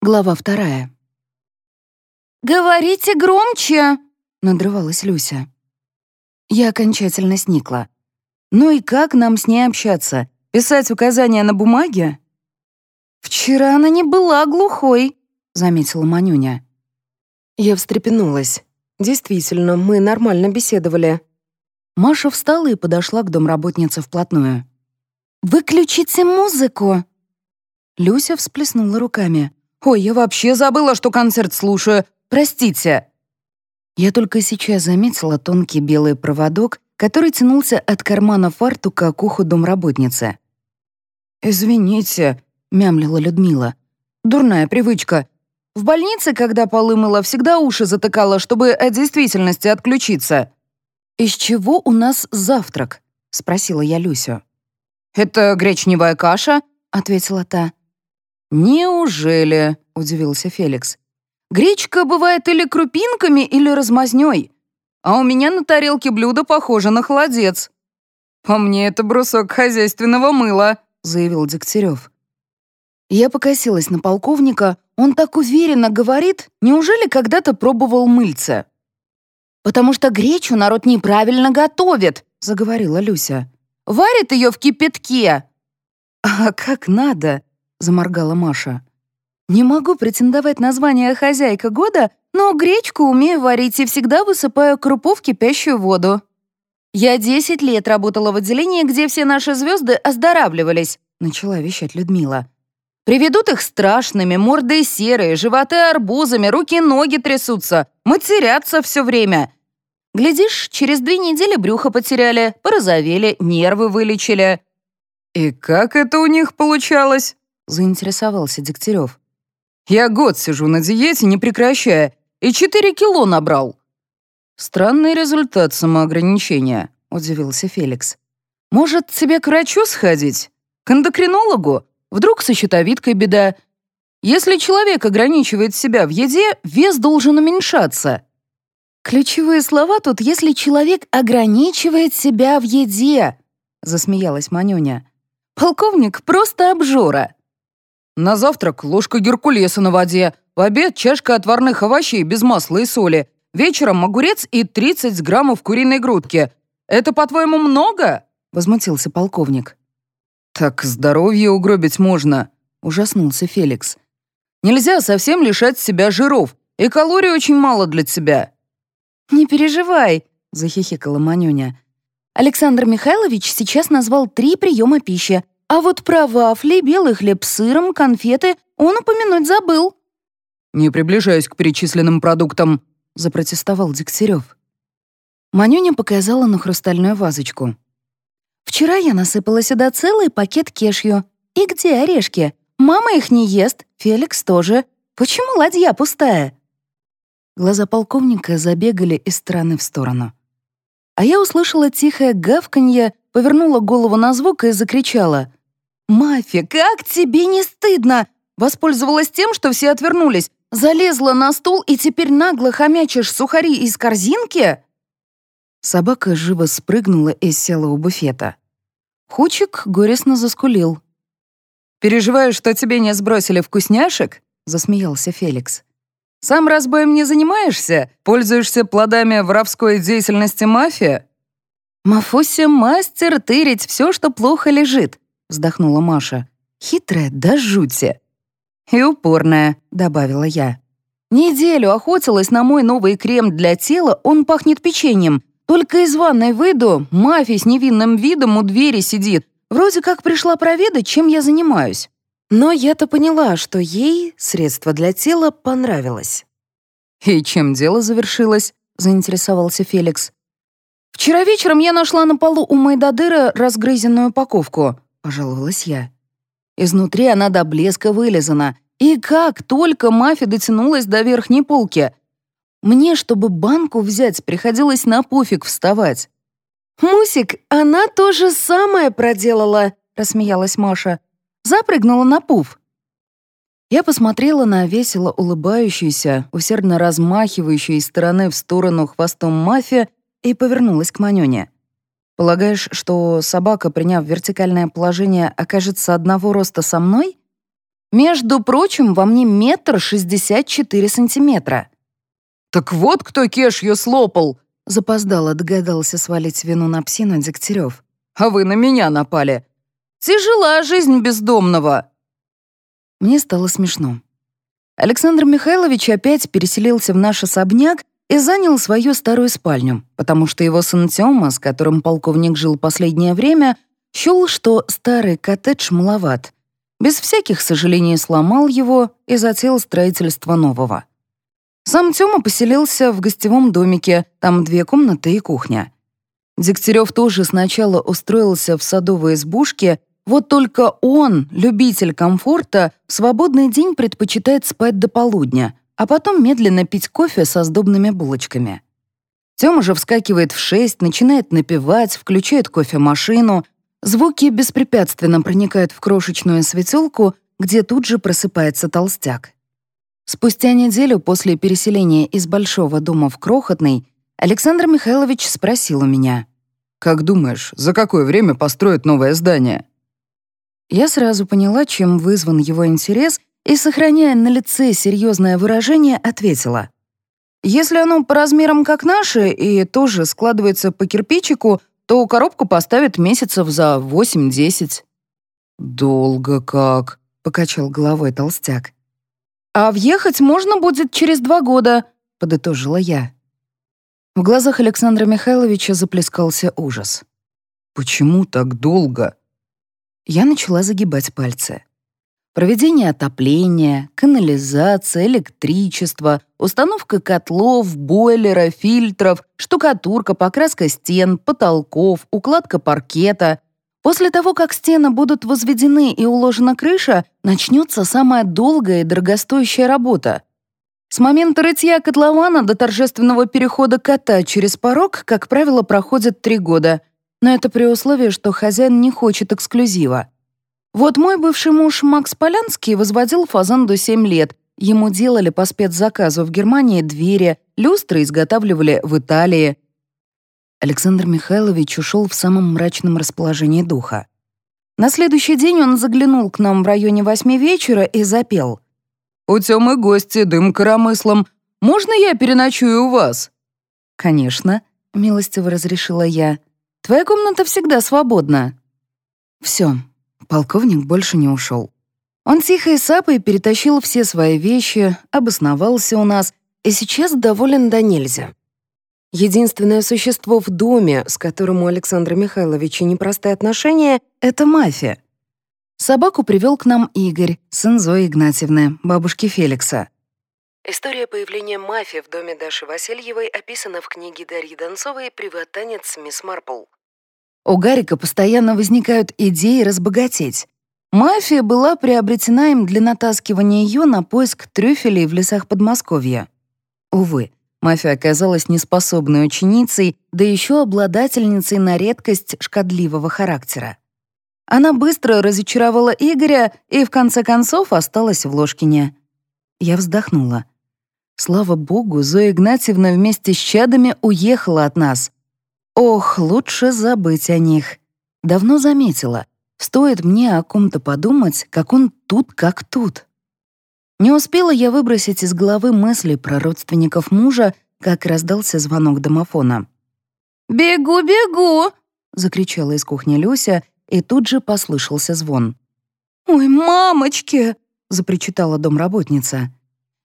Глава вторая. «Говорите громче!» — надрывалась Люся. Я окончательно сникла. «Ну и как нам с ней общаться? Писать указания на бумаге?» «Вчера она не была глухой», — заметила Манюня. Я встрепенулась. Действительно, мы нормально беседовали. Маша встала и подошла к домработнице вплотную. «Выключите музыку!» Люся всплеснула руками. «Ой, я вообще забыла, что концерт слушаю. Простите». Я только сейчас заметила тонкий белый проводок, который тянулся от кармана фартука к уху домработницы. «Извините», — мямлила Людмила. «Дурная привычка. В больнице, когда полы мыла, всегда уши затыкала, чтобы от действительности отключиться». «Из чего у нас завтрак?» — спросила я Люсю. «Это гречневая каша», — ответила та. «Неужели?» — удивился Феликс. «Гречка бывает или крупинками, или размазнёй. А у меня на тарелке блюдо похоже на холодец». «По мне это брусок хозяйственного мыла», — заявил Дегтярев. Я покосилась на полковника. Он так уверенно говорит, неужели когда-то пробовал мыльце? «Потому что гречу народ неправильно готовит», — заговорила Люся. «Варит ее в кипятке». «А как надо?» — заморгала Маша. «Не могу претендовать на звание «хозяйка года», но гречку умею варить и всегда высыпаю крупу в кипящую воду. Я 10 лет работала в отделении, где все наши звезды оздоравливались», — начала вещать Людмила. «Приведут их страшными, морды серые, животы арбузами, руки-ноги трясутся, матерятся все время. Глядишь, через две недели брюхо потеряли, порозовели, нервы вылечили». «И как это у них получалось?» Заинтересовался Дегтярев. «Я год сижу на диете, не прекращая, и четыре кило набрал». «Странный результат самоограничения», — удивился Феликс. «Может, тебе к врачу сходить? К эндокринологу? Вдруг со щитовидкой беда? Если человек ограничивает себя в еде, вес должен уменьшаться». «Ключевые слова тут «если человек ограничивает себя в еде», — засмеялась Манюня. «Полковник просто обжора». На завтрак ложка геркулеса на воде, в обед чашка отварных овощей без масла и соли, вечером огурец и 30 граммов куриной грудки. Это, по-твоему, много?» — возмутился полковник. «Так здоровье угробить можно», — ужаснулся Феликс. «Нельзя совсем лишать себя жиров, и калорий очень мало для тебя». «Не переживай», — захихикала Манюня. «Александр Михайлович сейчас назвал три приема пищи, а вот про вафли, белый хлеб с сыром, конфеты он упомянуть забыл». «Не приближаясь к перечисленным продуктам», — запротестовал Дегтярев. Манюня показала на хрустальную вазочку. «Вчера я насыпала сюда целый пакет кешью. И где орешки? Мама их не ест, Феликс тоже. Почему ладья пустая?» Глаза полковника забегали из стороны в сторону. А я услышала тихое гавканье, повернула голову на звук и закричала. «Мафия, как тебе не стыдно?» Воспользовалась тем, что все отвернулись. Залезла на стул и теперь нагло хомячишь сухари из корзинки? Собака живо спрыгнула и села у буфета. Хучик горестно заскулил. «Переживаешь, что тебе не сбросили вкусняшек?» — засмеялся Феликс. «Сам разбоем не занимаешься? Пользуешься плодами воровской деятельности мафии?» «Мафуся мастер тырить все, что плохо лежит вздохнула Маша. «Хитрая до жути». «И упорная», — добавила я. «Неделю охотилась на мой новый крем для тела, он пахнет печеньем. Только из ванной выйду, мафия с невинным видом у двери сидит. Вроде как пришла проведать, чем я занимаюсь». Но я-то поняла, что ей средство для тела понравилось. «И чем дело завершилось?» — заинтересовался Феликс. «Вчера вечером я нашла на полу у Майдадыра разгрызенную упаковку. — пожаловалась я. Изнутри она до блеска вылизана. И как только мафия дотянулась до верхней полки. Мне, чтобы банку взять, приходилось на пофиг вставать. «Мусик, она то же самое проделала», — рассмеялась Маша. Запрыгнула на пуф. Я посмотрела на весело улыбающуюся, усердно размахивающую из стороны в сторону хвостом мафия и повернулась к Манёне. Полагаешь, что собака, приняв вертикальное положение, окажется одного роста со мной? Между прочим, во мне метр шестьдесят четыре сантиметра». «Так вот кто кешью слопал!» Запоздало догадался свалить вину на псину Дегтярев. «А вы на меня напали. Тяжела жизнь бездомного!» Мне стало смешно. Александр Михайлович опять переселился в наш особняк и занял свою старую спальню, потому что его сын Тёма, с которым полковник жил последнее время, счёл, что старый коттедж маловат. Без всяких сожалений сломал его и затеял строительство нового. Сам Тёма поселился в гостевом домике, там две комнаты и кухня. Дегтярев тоже сначала устроился в садовой избушке, вот только он, любитель комфорта, в свободный день предпочитает спать до полудня, а потом медленно пить кофе со сдобными булочками. Тёма же вскакивает в шесть, начинает напевать, включает кофемашину. Звуки беспрепятственно проникают в крошечную светелку, где тут же просыпается толстяк. Спустя неделю после переселения из большого дома в крохотный Александр Михайлович спросил у меня. «Как думаешь, за какое время построят новое здание?» Я сразу поняла, чем вызван его интерес, и, сохраняя на лице серьезное выражение, ответила. «Если оно по размерам как наше и тоже складывается по кирпичику, то коробку поставят месяцев за 8-10». «Долго как», — покачал головой толстяк. «А въехать можно будет через два года», — подытожила я. В глазах Александра Михайловича заплескался ужас. «Почему так долго?» Я начала загибать пальцы. Проведение отопления, канализация, электричество, установка котлов, бойлера, фильтров, штукатурка, покраска стен, потолков, укладка паркета. После того, как стены будут возведены и уложена крыша, начнется самая долгая и дорогостоящая работа. С момента рытья котлована до торжественного перехода кота через порог, как правило, проходит три года. Но это при условии, что хозяин не хочет эксклюзива. Вот мой бывший муж Макс Полянский возводил фазанду 7 лет. Ему делали по спецзаказу в Германии двери, люстры изготавливали в Италии. Александр Михайлович ушел в самом мрачном расположении духа. На следующий день он заглянул к нам в районе восьми вечера и запел. «У Тёмы гости, дым коромыслом. Можно я переночую у вас?» «Конечно», — милостиво разрешила я. «Твоя комната всегда свободна». Все, полковник больше не ушел. Он тихо и сапой перетащил все свои вещи, обосновался у нас и сейчас доволен до нельзя. Единственное существо в доме, с которым у Александра Михайловича непростые отношения, — это мафия. Собаку привел к нам Игорь, сын Зои Игнатьевны, бабушки Феликса. История появления мафии в доме Даши Васильевой описана в книге Дарьи Донцовой «Приват-танец мисс Марпл». У Гарика постоянно возникают идеи разбогатеть. Мафия была приобретена им для натаскивания ее на поиск трюфелей в лесах Подмосковья. Увы, мафия оказалась неспособной ученицей, да еще обладательницей на редкость шкодливого характера. Она быстро разочаровала Игоря и, в конце концов, осталась в Ложкине. Я вздохнула. Слава богу, Зоя Игнатьевна вместе с чадами уехала от нас. Ох, лучше забыть о них. Давно заметила. Стоит мне о ком-то подумать, как он тут как тут. Не успела я выбросить из головы мысли про родственников мужа, как раздался звонок домофона. «Бегу, бегу!» — закричала из кухни Люся, и тут же послышался звон. «Ой, мамочки!» — запричитала домработница.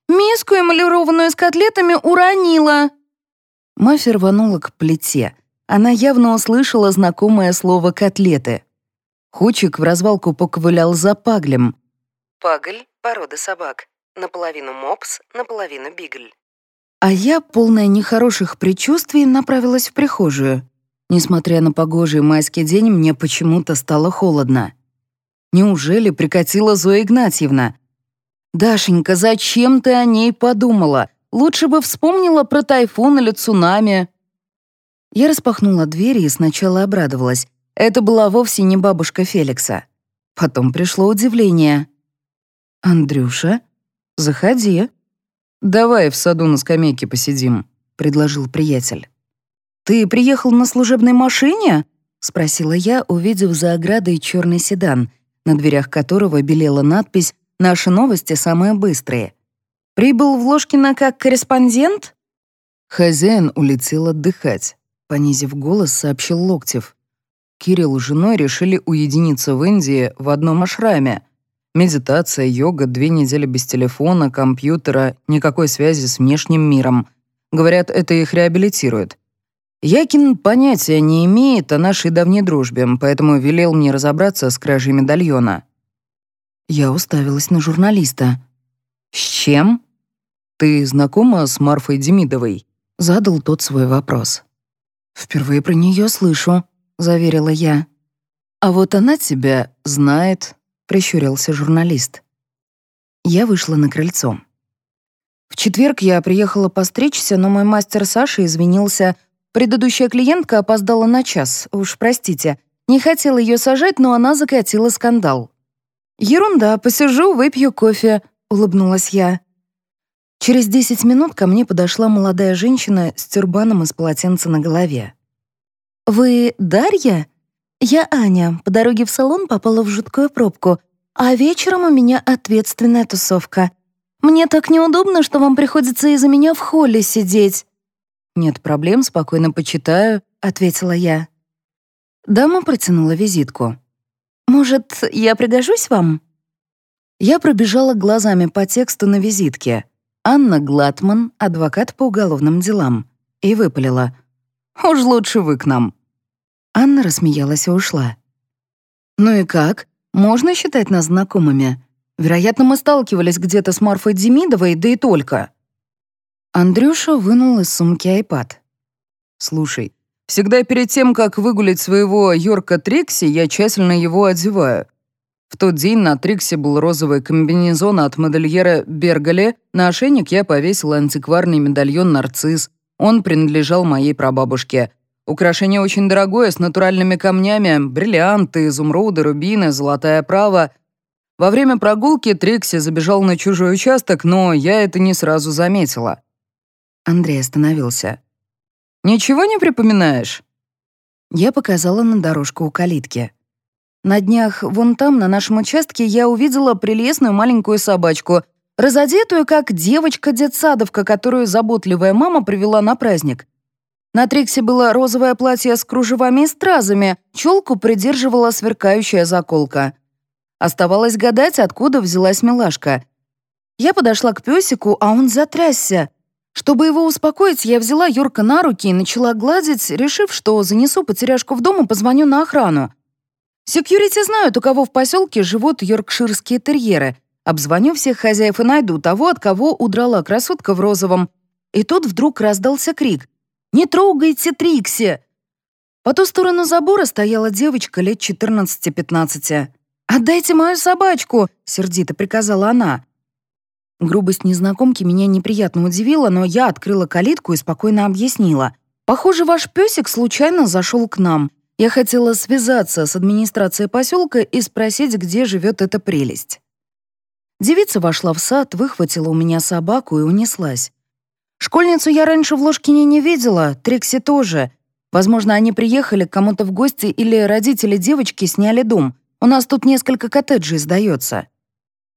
«Миску эмалированную с котлетами уронила!» Мафия рванула к плите — она явно услышала знакомое слово «котлеты». Хучик в развалку поковылял за паглем. Пагль — порода собак. Наполовину мопс, наполовину бигль. А я, полная нехороших предчувствий, направилась в прихожую. Несмотря на погожий майский день, мне почему-то стало холодно. Неужели прикатила Зоя Игнатьевна? «Дашенька, зачем ты о ней подумала? Лучше бы вспомнила про тайфун или цунами». Я распахнула дверь и сначала обрадовалась. Это была вовсе не бабушка Феликса. Потом пришло удивление. «Андрюша, заходи». «Давай в саду на скамейке посидим», — предложил приятель. «Ты приехал на служебной машине?» — спросила я, увидев за оградой черный седан, на дверях которого белела надпись наши новости самые быстрые. Прибыл в Ложкино как корреспондент? Хозяин улетел отдыхать, понизив голос, сообщил Локтев. Кирилл с женой решили уединиться в Индии в одном ашраме. Медитация, йога, две недели без телефона, компьютера, никакой связи с внешним миром. Говорят, это их реабилитирует. Якин понятия не имеет о нашей давней дружбе, поэтому велел мне разобраться с кражей медальона. Я уставилась на журналиста. «С чем?» «Ты знакома с Марфой Демидовой?» Задал тот свой вопрос. «Впервые про нее слышу», — заверила я. «А вот она тебя знает», — прищурился журналист. Я вышла на крыльцо. В четверг я приехала постричься, но мой мастер Саша извинился. Предыдущая клиентка опоздала на час, уж простите. Не хотела ее сажать, но она закатила скандал. «Ерунда, посижу, выпью кофе», — улыбнулась я. Через десять минут ко мне подошла молодая женщина с тюрбаном из полотенца на голове. «Вы Дарья?» «Я Аня. По дороге в салон попала в жуткую пробку, а вечером у меня ответственная тусовка. Мне так неудобно, что вам приходится из-за меня в холле сидеть». «Нет проблем, спокойно почитаю», — ответила я. Дама протянула визитку. «Может, я пригожусь вам?» Я пробежала глазами по тексту на визитке. Анна Глатман, адвокат по уголовным делам, и выпалила. «Уж лучше вы к нам». Анна рассмеялась и ушла. «Ну и как? Можно считать нас знакомыми? Вероятно, мы сталкивались где-то с Марфой Демидовой, да и только». Андрюша вынул из сумки айпад. «Слушай, Всегда перед тем, как выгулить своего Йорка Трикси, я тщательно его одеваю. В тот день на Триксе был розовый комбинезон от модельера Бергале, на ошейник я повесил антикварный медальон «Нарцисс». Он принадлежал моей прабабушке. Украшение очень дорогое, с натуральными камнями, бриллианты, изумруды, рубины, золотая права. Во время прогулки Трикси забежал на чужой участок, но я это не сразу заметила. Андрей остановился. Ничего не припоминаешь?» Я показала на дорожку у калитки. На днях вон там, на нашем участке, я увидела прелестную маленькую собачку, разодетую как девочка-детсадовка, которую заботливая мама привела на праздник. На Триксе было розовое платье с кружевами и стразами, челку придерживала сверкающая заколка. Оставалось гадать, откуда взялась милашка. Я подошла к песику, а он затрясся. Чтобы его успокоить, я взяла Юрка на руки и начала гладить, решив, что занесу потеряшку в дом и позвоню на охрану. Секьюрити знают, у кого в поселке живут йоркширские терьеры. Обзвоню всех хозяев и найду того, от кого удрала красотка в розовом. И тут вдруг раздался крик. «Не трогайте Трикси!» По ту сторону забора стояла девочка лет 14-15. «Отдайте мою собачку!» — сердито приказала она. Грубость незнакомки меня неприятно удивила, но я открыла калитку и спокойно объяснила. «Похоже, ваш песик случайно зашел к нам. Я хотела связаться с администрацией поселка и спросить, где живет эта прелесть». Девица вошла в сад, выхватила у меня собаку и унеслась. Школьницу я раньше в Ложкине не видела, Трикси тоже. Возможно, они приехали к кому-то в гости или родители девочки сняли дом. У нас тут несколько коттеджей сдается.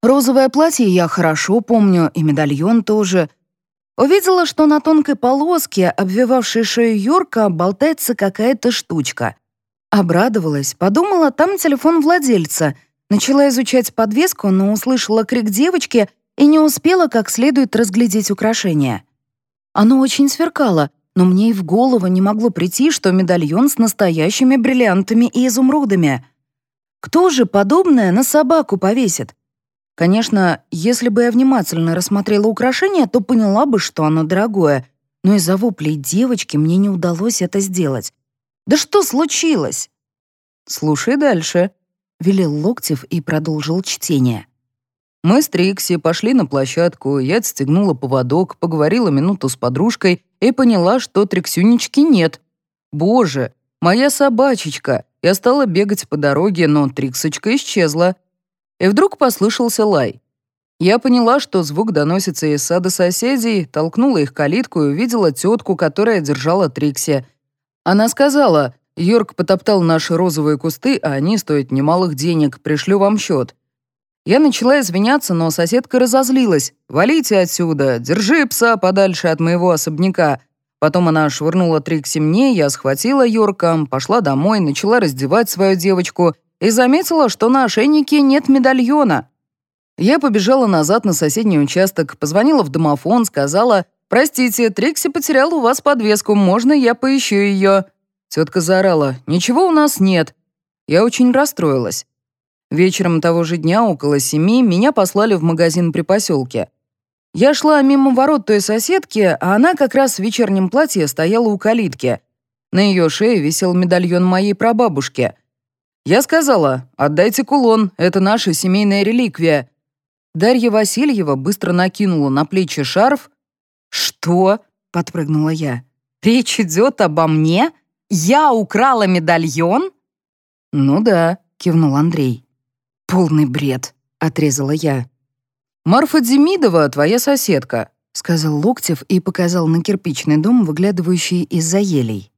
Розовое платье я хорошо помню, и медальон тоже. Увидела, что на тонкой полоске, обвивавшей шею Йорка, болтается какая-то штучка. Обрадовалась, подумала, там телефон владельца. Начала изучать подвеску, но услышала крик девочки и не успела как следует разглядеть украшение. Оно очень сверкало, но мне и в голову не могло прийти, что медальон с настоящими бриллиантами и изумрудами. Кто же подобное на собаку повесит? Конечно, если бы я внимательно рассмотрела украшение, то поняла бы, что оно дорогое, но из-за воплей девочки мне не удалось это сделать. Да что случилось? «Слушай дальше», — велел Локтев и продолжил чтение. Мы с Трикси пошли на площадку, я отстегнула поводок, поговорила минуту с подружкой и поняла, что Триксюнечки нет. Боже, моя собачечка! Я стала бегать по дороге, но Триксочка исчезла. И вдруг послышался лай. Я поняла, что звук доносится из сада соседей, толкнула их калитку и увидела тетку, которая держала Трикси. Она сказала, «Йорк потоптал наши розовые кусты, а они стоят немалых денег, пришлю вам счет». Я начала извиняться, но соседка разозлилась. «Валите отсюда! Держи пса подальше от моего особняка!» Потом она швырнула Трикси мне, я схватила Йорка, пошла домой, начала раздевать свою девочку и заметила, что на ошейнике нет медальона. Я побежала назад на соседний участок, позвонила в домофон, сказала, «Простите, Трикси потеряла у вас подвеску, можно я поищу ее?» Тетка заорала, «Ничего у нас нет». Я очень расстроилась. Вечером того же дня, около семи, меня послали в магазин при поселке. Я шла мимо ворот той соседки, а она как раз в вечернем платье стояла у калитки. На ее шее висел медальон моей прабабушки. Я сказала, «Отдайте кулон, это наша семейная реликвия». Дарья Васильева быстро накинула на плечи шарф. «Что?» — подпрыгнула я. «Речь идет обо мне? Я украла медальон?» «Ну да», — кивнул Андрей. «Полный бред», — отрезала я. «Марфа Демидова, твоя соседка», — сказал Локтев и показал на кирпичный дом, выглядывающий из-за елей.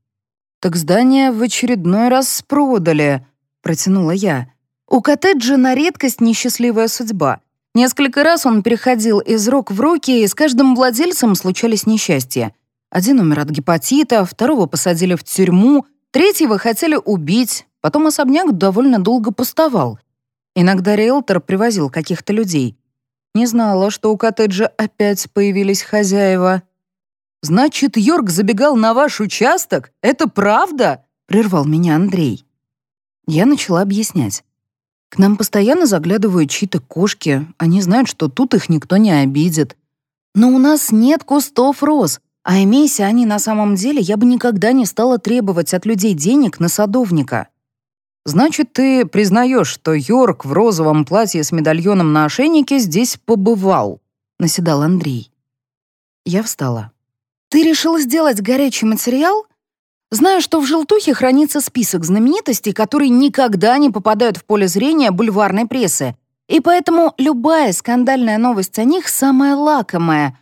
«Так здание в очередной раз продали», — протянула я. «У коттеджа на редкость несчастливая судьба. Несколько раз он переходил из рук в руки, и с каждым владельцем случались несчастья. Один умер от гепатита, второго посадили в тюрьму, третьего хотели убить, потом особняк довольно долго пустовал. Иногда риэлтор привозил каких-то людей. Не знала, что у коттеджа опять появились хозяева. «Значит, Йорк забегал на ваш участок? Это правда?» — прервал меня Андрей. Я начала объяснять. К нам постоянно заглядывают чьи-то кошки. Они знают, что тут их никто не обидит. Но у нас нет кустов роз, а имейся они на самом деле, я бы никогда не стала требовать от людей денег на садовника. Значит, ты признаешь, что Йорк в розовом платье с медальоном на ошейнике здесь побывал, наседал Андрей. Я встала. Ты решил сделать горячий материал? Знаю, что в желтухе хранится список знаменитостей, которые никогда не попадают в поле зрения бульварной прессы, и поэтому любая скандальная новость о них самая лакомая.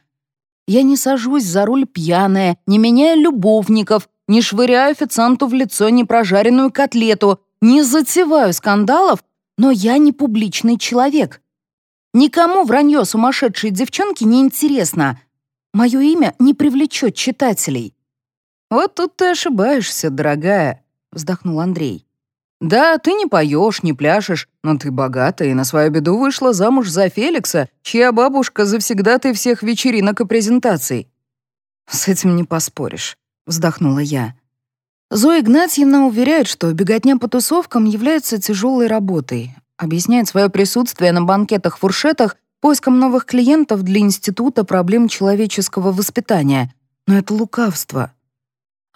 Я не сажусь за руль пьяная, не меняю любовников, не швыряю официанту в лицо непрожаренную котлету, не затеваю скандалов, но я не публичный человек. Никому вранье сумасшедшей девчонки не интересно. Мое имя не привлечет читателей. «Вот тут ты ошибаешься, дорогая», — вздохнул Андрей. «Да, ты не поешь, не пляшешь, но ты богатая и на свою беду вышла замуж за Феликса, чья бабушка завсегда ты всех вечеринок и презентаций». «С этим не поспоришь», — вздохнула я. Зоя Игнатьевна уверяет, что беготня по тусовкам является тяжелой работой. Объясняет свое присутствие на банкетах-фуршетах поиском новых клиентов для Института проблем человеческого воспитания. Но это лукавство.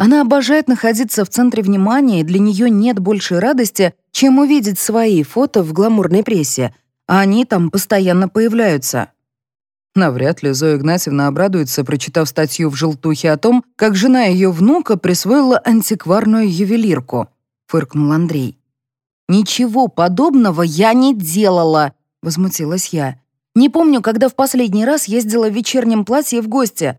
Она обожает находиться в центре внимания, и для нее нет большей радости, чем увидеть свои фото в гламурной прессе, а они там постоянно появляются. Навряд ли Зоя Игнатьевна обрадуется, прочитав статью в «Желтухе» о том, как жена ее внука присвоила антикварную ювелирку, — фыркнул Андрей. «Ничего подобного я не делала», — возмутилась я. «Не помню, когда в последний раз ездила в вечернем платье в гости.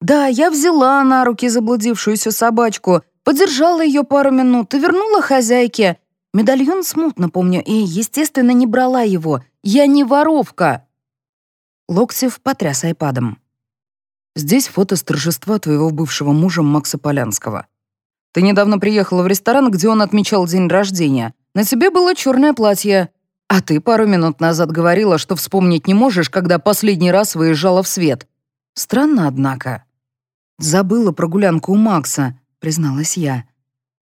Да, я взяла на руки заблудившуюся собачку, подержала ее пару минут и вернула хозяйке. Медальон смутно помню и, естественно, не брала его. Я не воровка». Локтев потряс айпадом. «Здесь фото с торжества твоего бывшего мужа Макса Полянского. Ты недавно приехала в ресторан, где он отмечал день рождения. На тебе было черное платье. А ты пару минут назад говорила, что вспомнить не можешь, когда последний раз выезжала в свет. Странно, однако». «Забыла про гулянку у Макса», — призналась я.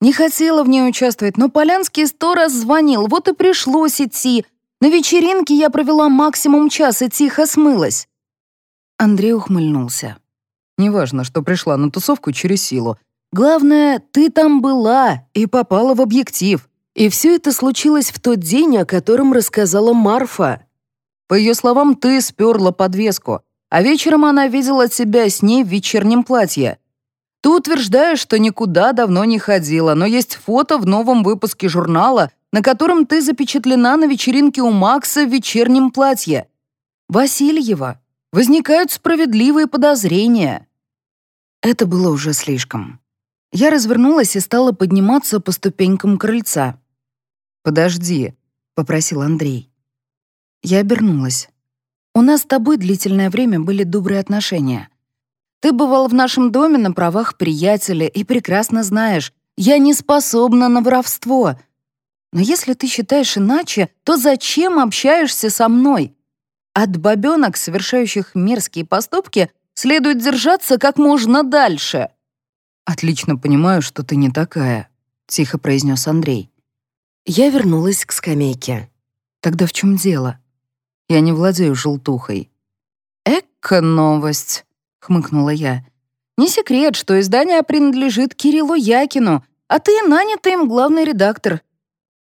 «Не хотела в ней участвовать, но Полянский сто раз звонил, вот и пришлось идти. На вечеринке я провела максимум час и тихо смылась». Андрей ухмыльнулся. «Неважно, что пришла на тусовку через силу. Главное, ты там была и попала в объектив. И все это случилось в тот день, о котором рассказала Марфа. По ее словам, ты сперла подвеску, а вечером она видела тебя с ней в вечернем платье. Ты утверждаешь, что никуда давно не ходила, но есть фото в новом выпуске журнала, на котором ты запечатлена на вечеринке у Макса в вечернем платье. Васильева, возникают справедливые подозрения. Это было уже слишком. Я развернулась и стала подниматься по ступенькам крыльца. «Подожди», — попросил Андрей. Я обернулась. У нас с тобой длительное время были добрые отношения. Ты бывал в нашем доме на правах приятеля и прекрасно знаешь, я не способна на воровство. Но если ты считаешь иначе, то зачем общаешься со мной? От бабёнок, совершающих мерзкие поступки, следует держаться как можно дальше. «Отлично понимаю, что ты не такая», — тихо произнес Андрей. Я вернулась к скамейке. «Тогда в чем дело? Я не владею желтухой». «Эко-новость», — хмыкнула я. «Не секрет, что издание принадлежит Кириллу Якину, а ты нанятый им главный редактор.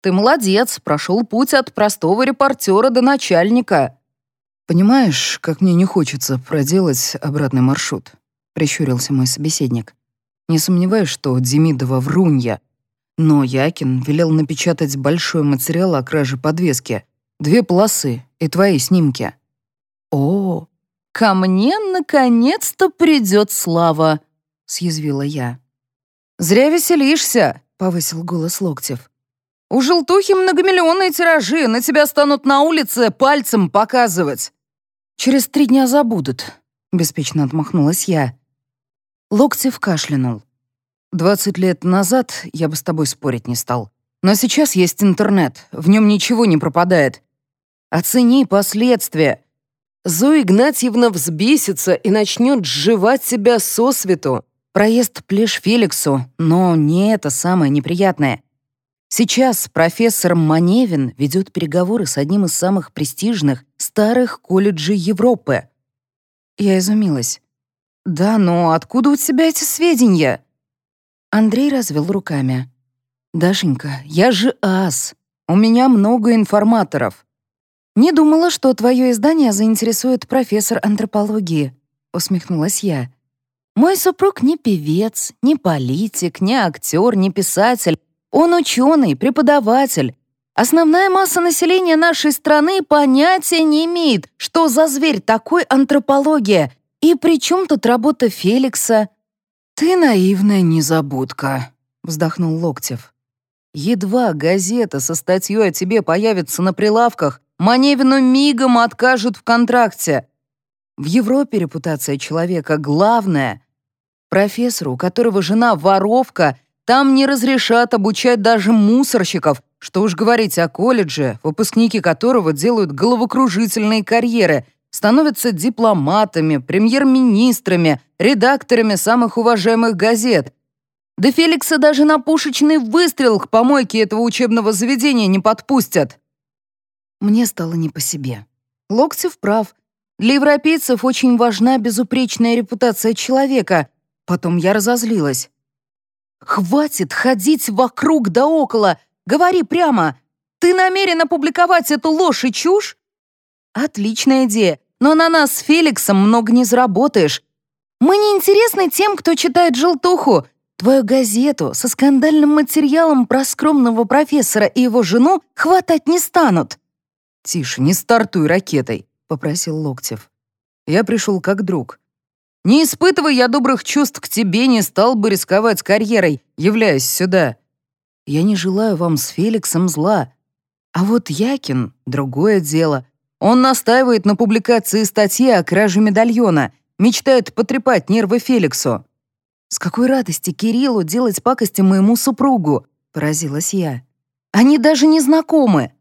Ты молодец, прошел путь от простого репортера до начальника». «Понимаешь, как мне не хочется проделать обратный маршрут», — прищурился мой собеседник. «Не сомневаюсь, что Демидова врунья. Но Якин велел напечатать большой материал о краже подвески. Две полосы и твои снимки». «О, ко мне наконец-то придет слава», — съязвила я. «Зря веселишься», — повысил голос Локтев. У желтухи многомиллионные тиражи, на тебя станут на улице пальцем показывать. Через три дня забудут, беспечно отмахнулась я. Локтев кашлянул. «Двадцать лет назад я бы с тобой спорить не стал. Но сейчас есть интернет, в нем ничего не пропадает. Оцени последствия. Зоя Игнатьевна взбесится и начнет сживать себя сосвету. Проезд плешь Феликсу, но не это самое неприятное. Сейчас профессор Маневин ведет переговоры с одним из самых престижных старых колледжей Европы. Я изумилась. «Да, но откуда у тебя эти сведения?» Андрей развел руками. «Дашенька, я же ас. У меня много информаторов. Не думала, что твое издание заинтересует профессор антропологии», — усмехнулась я. «Мой супруг не певец, не политик, не актер, не писатель, он ученый, преподаватель. Основная масса населения нашей страны понятия не имеет, что за зверь такой антропология. И при чем тут работа Феликса? «Ты наивная незабудка», — вздохнул Локтев. «Едва газета со статьей о тебе появится на прилавках, Маневину мигом откажут в контракте. В Европе репутация человека главная. Профессору, у которого жена воровка, там не разрешат обучать даже мусорщиков, что уж говорить о колледже, выпускники которого делают головокружительные карьеры, становятся дипломатами, премьер-министрами, редакторами самых уважаемых газет. Да Феликса даже на пушечный выстрел к помойке этого учебного заведения не подпустят. Мне стало не по себе. Локтев прав. Для европейцев очень важна безупречная репутация человека. Потом я разозлилась. «Хватит ходить вокруг да около! Говори прямо! Ты намерен опубликовать эту ложь и чушь?» «Отличная идея, но на нас с Феликсом много не заработаешь. Мы не интересны тем, кто читает желтуху. Твою газету со скандальным материалом про скромного профессора и его жену хватать не станут». «Тише, не стартуй ракетой», — попросил Локтев. «Я пришел как друг. Не испытывая я добрых чувств к тебе, не стал бы рисковать карьерой, являясь сюда. Я не желаю вам с Феликсом зла. А вот Якин — другое дело. Он настаивает на публикации статьи о краже медальона, мечтает потрепать нервы Феликсу. «С какой радости Кириллу делать пакости моему супругу?» — поразилась я. «Они даже не знакомы».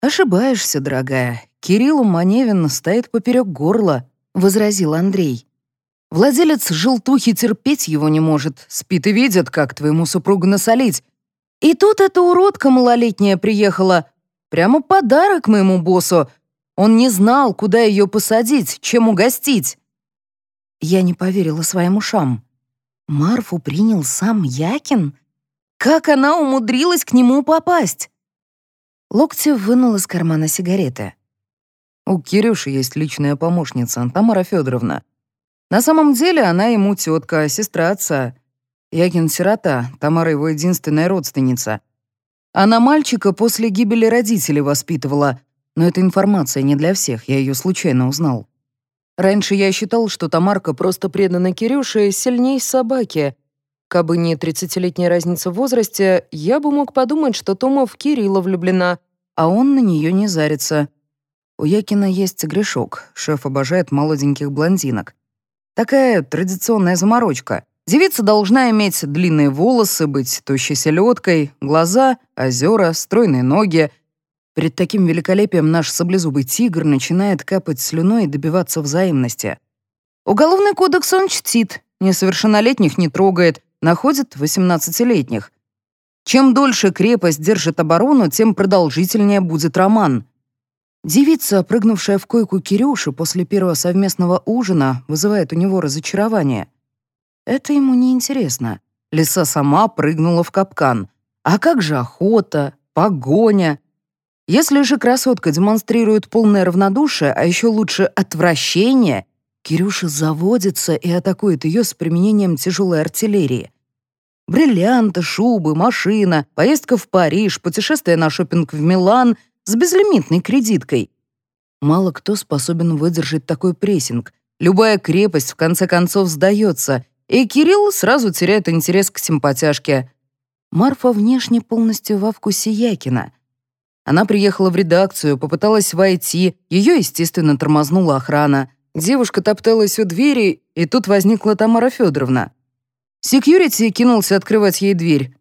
«Ошибаешься, дорогая. Кириллу Маневин стоит поперек горла», — возразил Андрей. Владелец желтухи терпеть его не может, спит и видит, как твоему супругу насолить. И тут эта уродка малолетняя приехала. Прямо подарок моему боссу. Он не знал, куда ее посадить, чем угостить. Я не поверила своим ушам. Марфу принял сам Якин? Как она умудрилась к нему попасть? Локтев вынул из кармана сигареты. У Кирюши есть личная помощница, Тамара Федоровна. На самом деле она ему тетка, сестра отца. Якин сирота, Тамара его единственная родственница. Она мальчика после гибели родителей воспитывала, но эта информация не для всех, я ее случайно узнал. Раньше я считал, что Тамарка просто предана Кирюше сильней собаки. Кабы не тридцатилетняя разница в возрасте, я бы мог подумать, что Тома в Кирилла влюблена, а он на нее не зарится. У Якина есть грешок. Шеф обожает молоденьких блондинок. Такая традиционная заморочка. Девица должна иметь длинные волосы, быть тощей селедкой, глаза, озера, стройные ноги. Перед таким великолепием наш саблезубый тигр начинает капать слюной и добиваться взаимности. Уголовный кодекс он чтит, несовершеннолетних не трогает, находит 18-летних. Чем дольше крепость держит оборону, тем продолжительнее будет роман. Девица, прыгнувшая в койку Кирюши после первого совместного ужина, вызывает у него разочарование — это ему не интересно. Лиса сама прыгнула в капкан. А как же охота, погоня? Если же красотка демонстрирует полное равнодушие, а еще лучше отвращение, Кирюша заводится и атакует ее с применением тяжелой артиллерии. Бриллианты, шубы, машина, поездка в Париж, путешествие на шопинг в Милан с безлимитной кредиткой. Мало кто способен выдержать такой прессинг. Любая крепость в конце концов сдается, и Кирилл сразу теряет интерес к симпатяшке. Марфа внешне полностью во вкусе Якина. Она приехала в редакцию, попыталась войти, ее, естественно, тормознула охрана. Девушка топталась у двери, и тут возникла Тамара Федоровна. Секьюрити кинулся открывать ей дверь.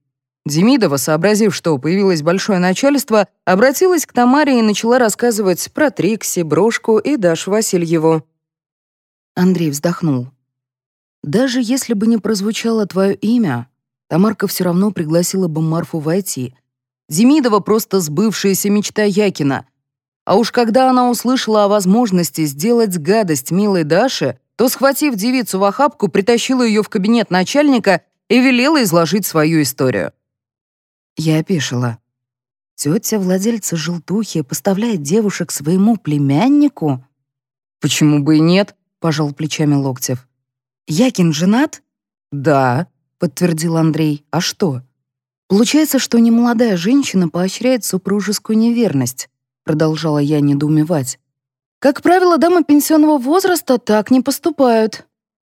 Демидова, сообразив, что появилось большое начальство, обратилась к Тамаре и начала рассказывать про Трикси, Брошку и Дашу Васильеву. Андрей вздохнул. Даже если бы не прозвучало твое имя, Тамарка все равно пригласила бы Марфу войти. Демидова просто сбывшаяся мечта Якина. А уж когда она услышала о возможности сделать гадость милой Даше, то, схватив девицу в охапку, притащила ее в кабинет начальника и велела изложить свою историю. Я опешила. Тетя владельца желтухи поставляет девушек своему племяннику? Почему бы и нет, пожал плечами Локтев. «Якин женат?» «Да», — подтвердил Андрей. «А что?» «Получается, что немолодая женщина поощряет супружескую неверность», — продолжала я недоумевать. «Как правило, дамы пенсионного возраста так не поступают».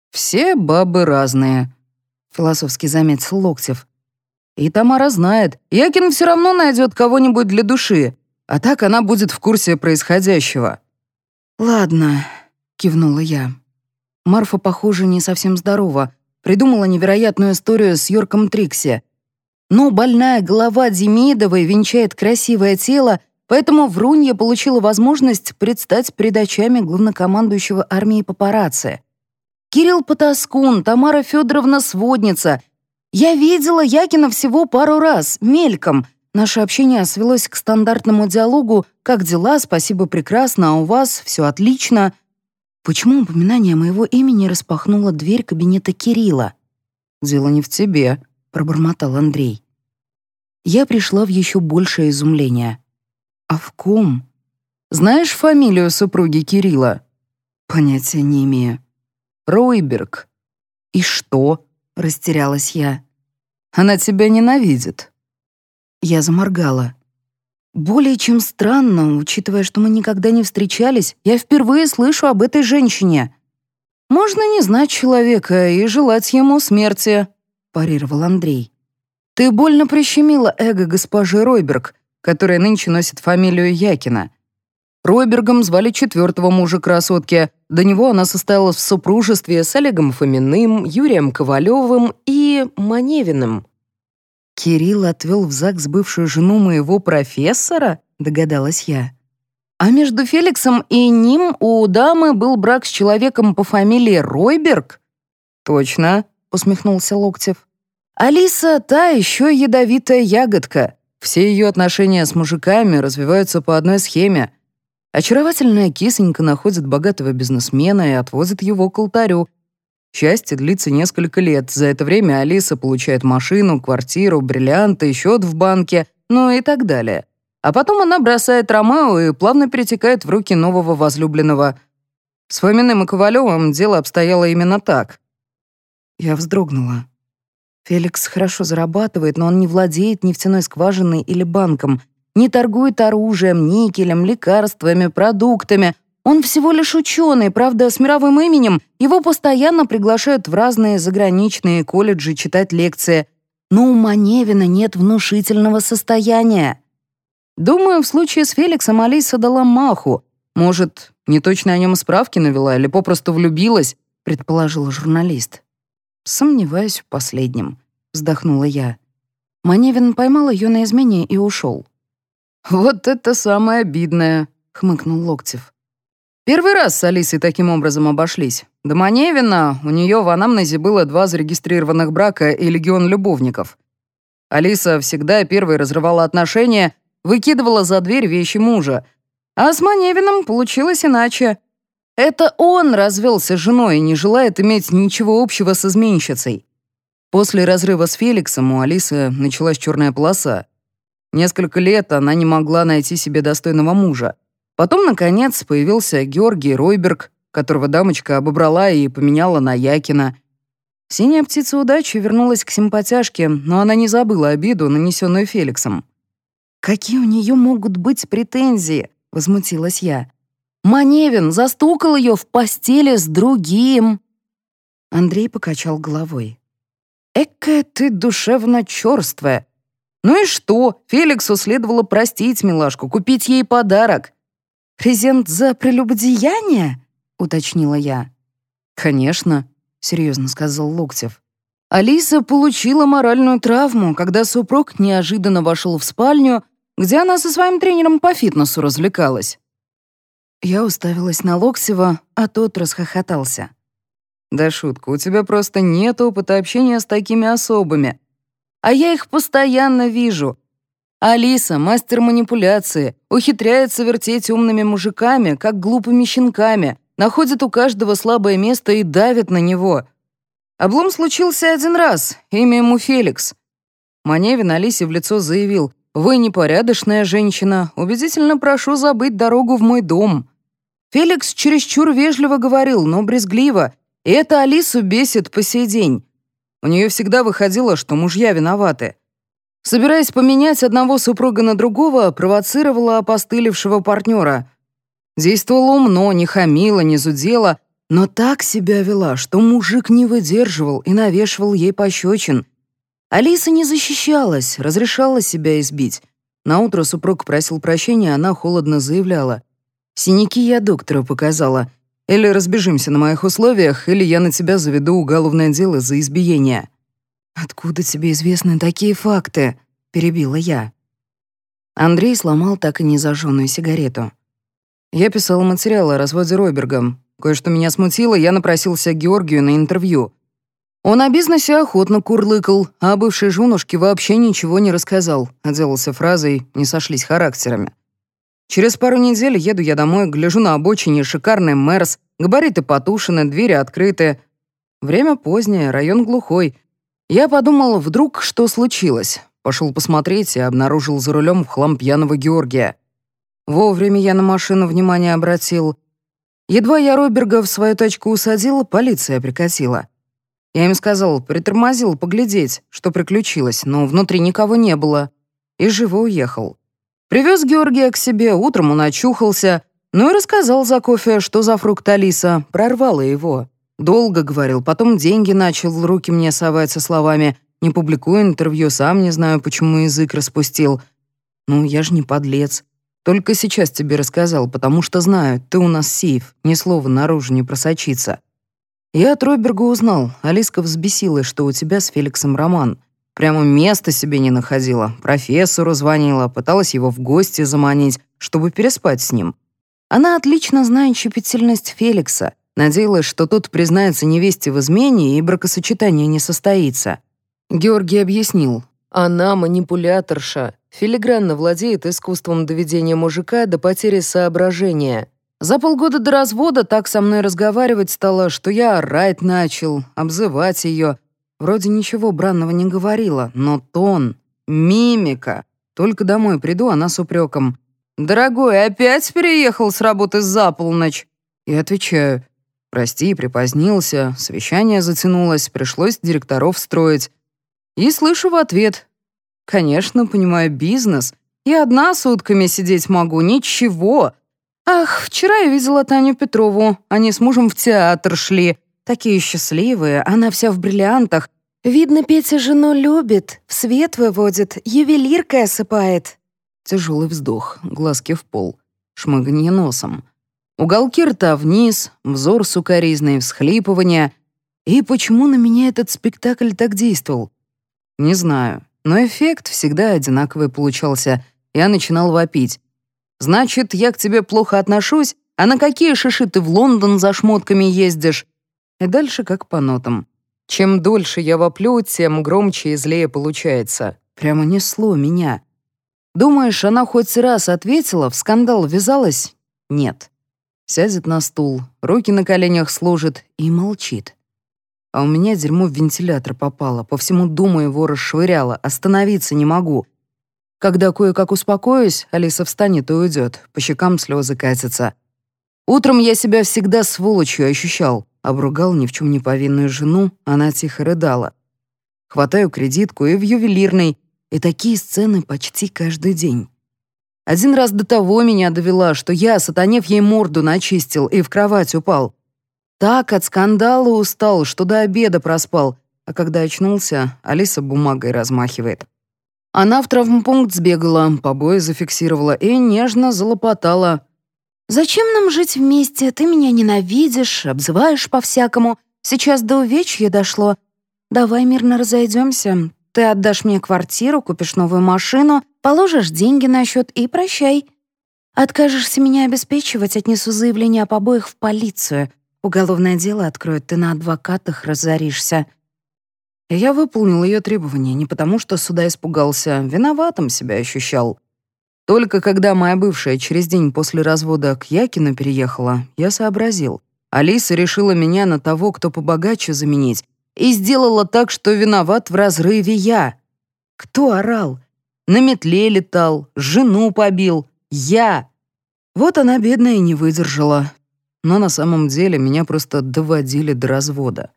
«Все бабы разные», — философски заметил Локтев. «И Тамара знает, Якин все равно найдет кого-нибудь для души, а так она будет в курсе происходящего». «Ладно», — кивнула я. Марфа, похоже, не совсем здорова. Придумала невероятную историю с Йорком Трикси. Но больная голова Демидовой венчает красивое тело, поэтому Врунья получила возможность предстать перед очами главнокомандующего армии папарацци. Кирилл Потаскун, Тамара Федоровна Сводница. Я видела Якина всего пару раз, мельком. Наше общение свелось к стандартному диалогу «Как дела? Спасибо, прекрасно, а у вас? Все отлично». Почему упоминание моего имени распахнуло дверь кабинета Кирилла? «Дело не в тебе», — пробормотал Андрей. Я пришла в еще большее изумление. «А в ком? Знаешь фамилию супруги Кирилла?» «Понятия не имею». «Ройберг». «И что?» — растерялась я. «Она тебя ненавидит». Я заморгала. Более чем странно, учитывая, что мы никогда не встречались, я впервые слышу об этой женщине. Можно не знать человека и желать ему смерти, парировал Андрей. Ты больно прищемила эго госпожи Ройберг, которая нынче носит фамилию Якина. Ройбергом звали четвертого мужа красотки. До него она состояла в супружестве с Олегом Фоминым, Юрием Ковалевым и Маневиным. Кирилл отвел в ЗАГС бывшую жену моего профессора, догадалась я. А между Феликсом и ним у дамы был брак с человеком по фамилии Ройберг? Точно, усмехнулся Локтев. Алиса та еще ядовитая ягодка. Все ее отношения с мужиками развиваются по одной схеме. Очаровательная кисонька находит богатого бизнесмена и отвозит его к алтарю, Счастье длится несколько лет. За это время Алиса получает машину, квартиру, бриллианты, счет в банке, ну и так далее. А потом она бросает Ромео и плавно перетекает в руки нового возлюбленного. С Фоминым и Ковалевым дело обстояло именно так. Я вздрогнула. Феликс хорошо зарабатывает, но он не владеет нефтяной скважиной или банком, не торгует оружием, никелем, лекарствами, продуктами — он всего лишь ученый, правда, с мировым именем. Его постоянно приглашают в разные заграничные колледжи читать лекции. Но у Маневина нет внушительного состояния. Думаю, в случае с Феликсом Алиса дала маху. Может, не точно о нем справки навела или попросту влюбилась, предположил журналист. Сомневаюсь в последнем, вздохнула я. Маневин поймал ее на измене и ушел. «Вот это самое обидное», — хмыкнул Локтев. Первый раз с Алисой таким образом обошлись. До Маневина у нее в анамнезе было два зарегистрированных брака и легион любовников. Алиса всегда первой разрывала отношения, выкидывала за дверь вещи мужа. А с Маневиным получилось иначе. Это он развелся с женой и не желает иметь ничего общего с изменщицей. После разрыва с Феликсом у Алисы началась черная полоса. Несколько лет она не могла найти себе достойного мужа. Потом, наконец, появился Георгий Ройберг, которого дамочка обобрала и поменяла на Якина. Синяя птица удачи вернулась к симпатяшке, но она не забыла обиду, нанесенную Феликсом. «Какие у нее могут быть претензии?» — возмутилась я. «Маневин застукал ее в постели с другим». Андрей покачал головой. «Экая ты душевно черствая. Ну и что? Феликсу следовало простить милашку, купить ей подарок». «Презент за прелюбодеяние?» — уточнила я. «Конечно», — серьезно сказал Локтев. Алиса получила моральную травму, когда супруг неожиданно вошел в спальню, где она со своим тренером по фитнесу развлекалась. Я уставилась на Локтева, а тот расхохотался. Да шутка, у тебя просто нет опыта общения с такими особами. А я их постоянно вижу. Алиса — мастер манипуляции, ухитряется вертеть умными мужиками, как глупыми щенками, находит у каждого слабое место и давит на него. Облом случился один раз, имя ему Феликс. Маневин Алисе в лицо заявил, «Вы непорядочная женщина, убедительно прошу забыть дорогу в мой дом». Феликс чересчур вежливо говорил, но брезгливо, и это Алису бесит по сей день. У нее всегда выходило, что мужья виноваты. Собираясь поменять одного супруга на другого, провоцировала опостылевшего партнера. Действовала умно, не хамила, не зудела, но так себя вела, что мужик не выдерживал и навешивал ей пощечин. Алиса не защищалась, разрешала себя избить. Наутро супруг просил прощения, она холодно заявляла. «Синяки я доктору показала. Или разбежимся на моих условиях, или я на тебя заведу уголовное дело за избиение». «Откуда тебе известны такие факты?» — перебила я. Андрей сломал так и не зажженную сигарету. Я писал материал о разводе Робергом. Кое-что меня смутило, я напросился к Георгию на интервью. Он о бизнесе охотно курлыкал, а бывшей женушке вообще ничего не рассказал, отделался фразой «не сошлись характерами». Через пару недель еду я домой, гляжу на обочине шикарный Мерс, габариты потушены, двери открыты. Время позднее, район глухой. Я подумал, вдруг что случилось. Пошел посмотреть и обнаружил за рулем хлам пьяного Георгия. Вовремя я на машину внимание обратил. Едва я Роберга в свою тачку усадил, полиция прикатила. Я им сказал, притормозил поглядеть, что приключилось, но внутри никого не было. И живо уехал. Привез Георгия к себе, утром он очухался, ну и рассказал за кофе, что за фрукт Алиса, прорвала его. Долго говорил, потом деньги начал в руки мне совать со словами «Не публикую интервью, сам не знаю, почему язык распустил». Ну, я ж не подлец. Только сейчас тебе рассказал, потому что знаю, ты у нас сейф, ни слова наружу не просочится. Я от Роберга узнал, Алиска взбесилась, что у тебя с Феликсом роман. Прямо места себе не находила. Профессору звонила, пыталась его в гости заманить, чтобы переспать с ним. Она отлично знает щепетильность Феликса, надеялась, что тот признается невесте в измене и бракосочетание не состоится. Георгий объяснил. Она манипуляторша, филигранно владеет искусством доведения мужика до потери соображения. За полгода до развода так со мной разговаривать стала, что я орать начал, обзывать ее, Вроде ничего бранного не говорила, но тон, мимика. Только домой приду, она с упреком. «Дорогой, опять переехал с работы за полночь?» И отвечаю. «Прости, припозднился, совещание затянулось, пришлось директоров строить». И слышу в ответ. «Конечно, понимаю бизнес. Я одна сутками сидеть могу, ничего. Ах, вчера я видела Таню Петрову, они с мужем в театр шли. Такие счастливые, она вся в бриллиантах. Видно, Петя жену любит, в свет выводит, ювелиркой осыпает. Тяжелый вздох, глазки в пол, шмыганье носом. Уголки рта вниз, взор сукоризный, всхлипывания. И почему на меня этот спектакль так действовал? Не знаю, но эффект всегда одинаковый получался. Я начинал вопить. «Значит, я к тебе плохо отношусь? А на какие шиши ты в Лондон за шмотками ездишь?» И дальше как по нотам. Чем дольше я воплю, тем громче и злее получается. Прямо несло меня. Думаешь, она хоть раз ответила, в скандал ввязалась? Нет. Сядет на стул, руки на коленях сложит и молчит. А у меня дерьмо в вентилятор попало, по всему дому его расшвыряло, остановиться не могу. Когда кое-как успокоюсь, Алиса встанет и уйдет, по щекам слезы катятся. Утром я себя всегда сволочью ощущал. Обругал ни в чем не повинную жену, она тихо рыдала. Хватаю кредитку и в ювелирной, и такие сцены почти каждый день. Один раз до того меня довела, что я, сатанев ей морду, начистил и в кровать упал. Так от скандала устал, что до обеда проспал, а когда очнулся, Алиса бумагой размахивает. Она в травмпункт сбегала, побои зафиксировала и нежно залопотала. «Зачем нам жить вместе? Ты меня ненавидишь, обзываешь по-всякому. Сейчас до увечья дошло. Давай мирно разойдемся. Ты отдашь мне квартиру, купишь новую машину, положишь деньги на счет и прощай. Откажешься меня обеспечивать, отнесу заявление об обоих в полицию. Уголовное дело откроют, ты на адвокатах разоришься». Я выполнил ее требования не потому, что суда испугался, виноватым себя ощущал. Только когда моя бывшая через день после развода к Якину переехала, я сообразил. Алиса решила меня на того, кто побогаче заменить, и сделала так, что виноват в разрыве я. Кто орал? На метле летал, жену побил. Я. Вот она, бедная, не выдержала. Но на самом деле меня просто доводили до развода.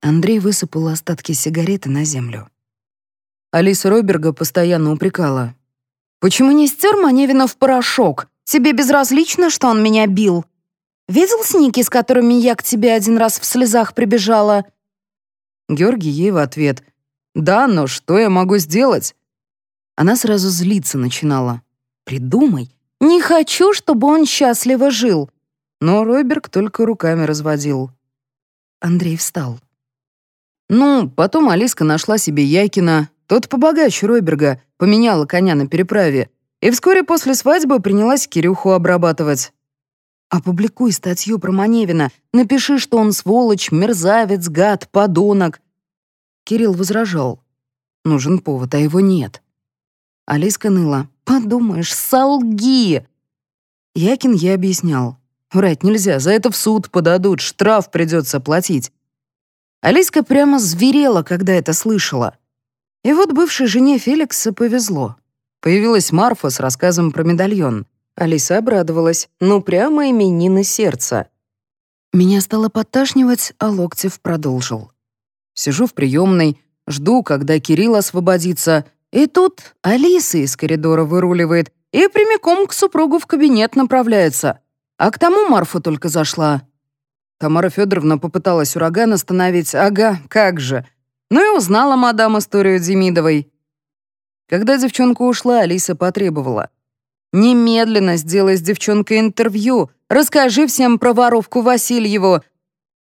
Андрей высыпал остатки сигареты на землю. Алиса Роберга постоянно упрекала. Почему не стер Маневина в порошок? Тебе безразлично, что он меня бил? Видел сники, с которыми я к тебе один раз в слезах прибежала?» Георгий ей в ответ. «Да, но что я могу сделать?» Она сразу злиться начинала. «Придумай. Не хочу, чтобы он счастливо жил». Но Роберг только руками разводил. Андрей встал. Ну, потом Алиска нашла себе Якина, тот побогаче Роберга, поменяла коня на переправе, и вскоре после свадьбы принялась Кирюху обрабатывать. «Опубликуй статью про Маневина, напиши, что он сволочь, мерзавец, гад, подонок». Кирилл возражал. Нужен повод, а его нет. Алиска ныла. «Подумаешь, солги!» Якин ей объяснял. «Врать нельзя, за это в суд подадут, штраф придется платить». Алиска прямо зверела, когда это слышала. И вот бывшей жене Феликса повезло. Появилась Марфа с рассказом про медальон. Алиса обрадовалась. Ну, прямо именины сердца. Меня стало подташнивать, а Локтев продолжил. Сижу в приемной, жду, когда Кирилл освободится, и тут Алиса из коридора выруливает и прямиком к супругу в кабинет направляется. А к тому Марфа только зашла. Тамара Федоровна попыталась ураган остановить. Ага, как же. Ну и узнала мадам историю Демидовой. Когда девчонка ушла, Алиса потребовала. «Немедленно сделай с девчонкой интервью. Расскажи всем про воровку Васильеву.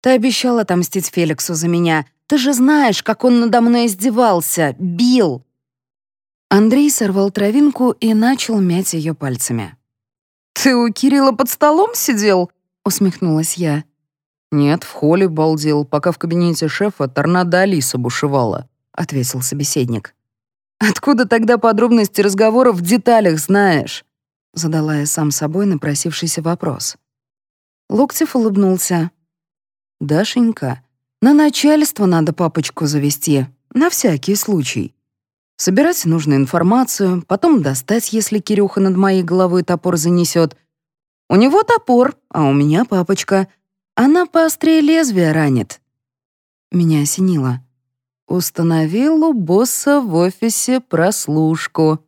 Ты обещала отомстить Феликсу за меня. Ты же знаешь, как он надо мной издевался. Бил». Андрей сорвал травинку и начал мять ее пальцами. «Ты у Кирилла под столом сидел?» — усмехнулась я. «Нет, в холле балдел, пока в кабинете шефа торнадо Алиса бушевала», — ответил собеседник. «Откуда тогда подробности разговора в деталях знаешь?» — задала я сам собой напросившийся вопрос. Локтев улыбнулся. «Дашенька, на начальство надо папочку завести, на всякий случай. Собирать нужную информацию, потом достать, если Кирюха над моей головой топор занесет. У него топор, а у меня папочка — она поострее лезвия ранит. Меня осенило. Установил у босса в офисе прослушку.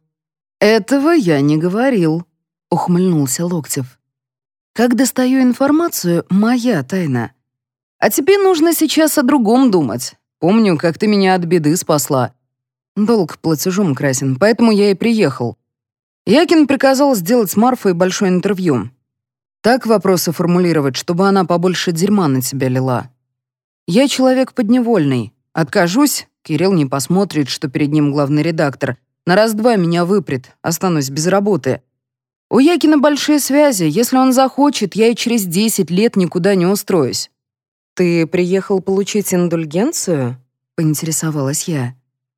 Этого я не говорил, ухмыльнулся Локтев. Как достаю информацию, моя тайна. А тебе нужно сейчас о другом думать. Помню, как ты меня от беды спасла. Долг платежом красен, поэтому я и приехал. Якин приказал сделать с Марфой большое интервью. Так вопросы формулировать, чтобы она побольше дерьма на тебя лила. Я человек подневольный. Откажусь, Кирилл не посмотрит, что перед ним главный редактор. На раз-два меня выпрет, останусь без работы. У Якина большие связи. Если он захочет, я и через 10 лет никуда не устроюсь. «Ты приехал получить индульгенцию?» — поинтересовалась я.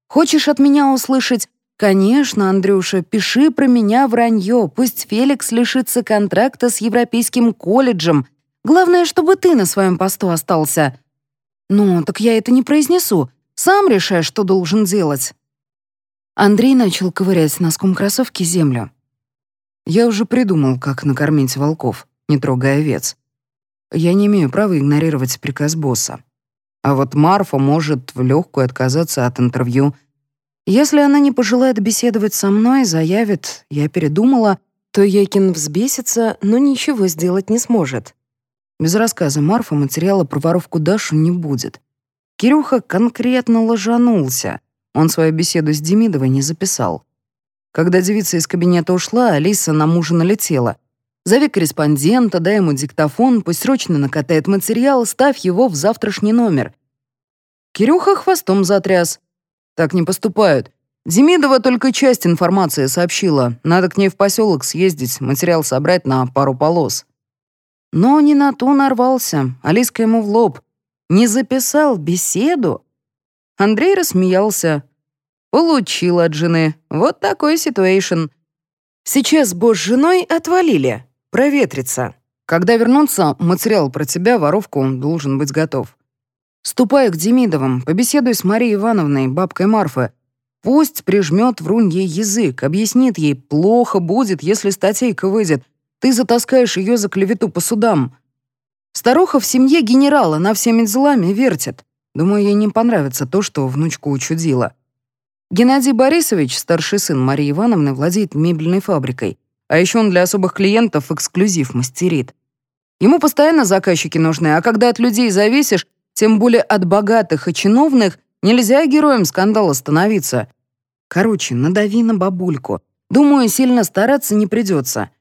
«Хочешь от меня услышать «Конечно, Андрюша, пиши про меня вранье, пусть Феликс лишится контракта с Европейским колледжем. Главное, чтобы ты на своем посту остался». «Ну, так я это не произнесу. Сам решай, что должен делать». Андрей начал ковырять носком кроссовки землю. «Я уже придумал, как накормить волков, не трогая овец. Я не имею права игнорировать приказ босса. А вот Марфа может в легкую отказаться от интервью — если она не пожелает беседовать со мной, заявит «я передумала», то Якин взбесится, но ничего сделать не сможет. Без рассказа Марфа материала про воровку Дашу не будет. Кирюха конкретно ложанулся. Он свою беседу с Демидовой не записал. Когда девица из кабинета ушла, Алиса на мужа налетела. «Зови корреспондента, дай ему диктофон, пусть срочно накатает материал, ставь его в завтрашний номер». Кирюха хвостом затряс. Так не поступают. Демидова только часть информации сообщила. Надо к ней в поселок съездить, материал собрать на пару полос. Но не на ту нарвался. Алиска ему в лоб. Не записал беседу? Андрей рассмеялся. Получил от жены. Вот такой ситуэйшн. Сейчас босс с женой отвалили. Проветрится. Когда вернутся, материал про тебя, воровку, должен быть готов. Ступай к Демидовым, побеседуй с Марией Ивановной, бабкой Марфы. Пусть прижмет врун ей язык, объяснит ей, плохо будет, если статейка выйдет. Ты затаскаешь ее за клевету по судам. Старуха в семье генерала, она всеми делами вертит. Думаю, ей не понравится то, что внучку учудила. Геннадий Борисович, старший сын Марии Ивановны, владеет мебельной фабрикой. А еще он для особых клиентов эксклюзив мастерит. Ему постоянно заказчики нужны, а когда от людей зависишь, тем более от богатых и чиновных нельзя героем скандала становиться. Короче, надави на бабульку. Думаю, сильно стараться не придется.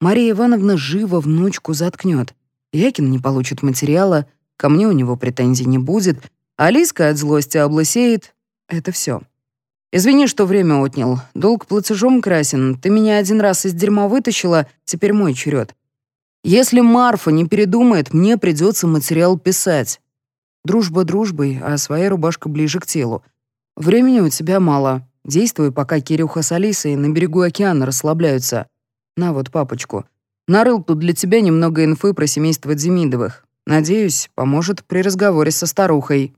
Мария Ивановна живо внучку заткнет. Якин не получит материала, ко мне у него претензий не будет, Алиска от злости облысеет. Это все. Извини, что время отнял. Долг платежом красен. Ты меня один раз из дерьма вытащила, теперь мой черед. Если Марфа не передумает, мне придется материал писать. Дружба дружбой, а своя рубашка ближе к телу. Времени у тебя мало. Действуй, пока Кирюха с Алисой на берегу океана расслабляются. На вот папочку. Нарыл тут для тебя немного инфы про семейство Демидовых. Надеюсь, поможет при разговоре со старухой.